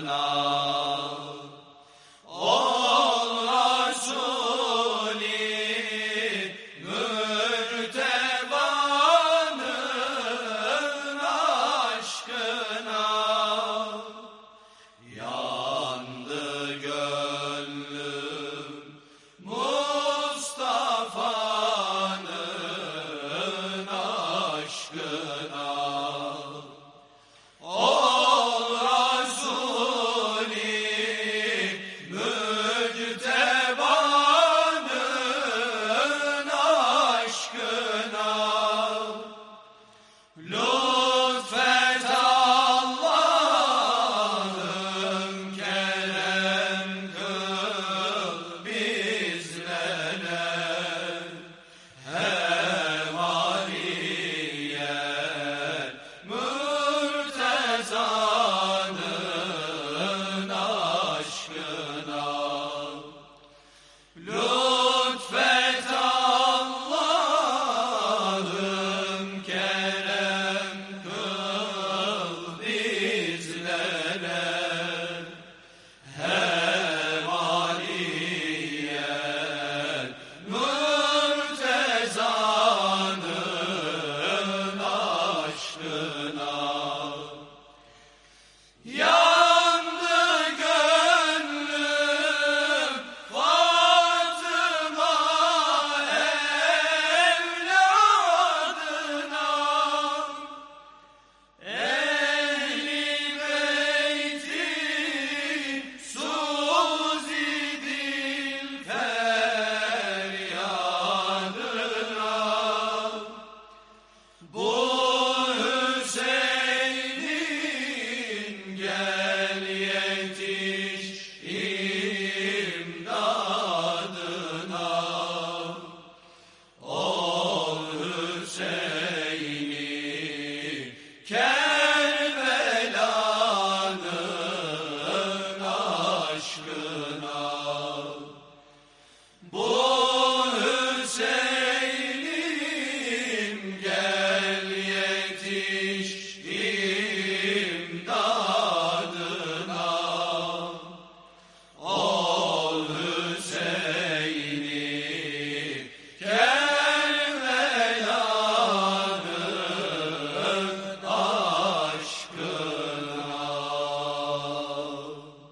Krishna.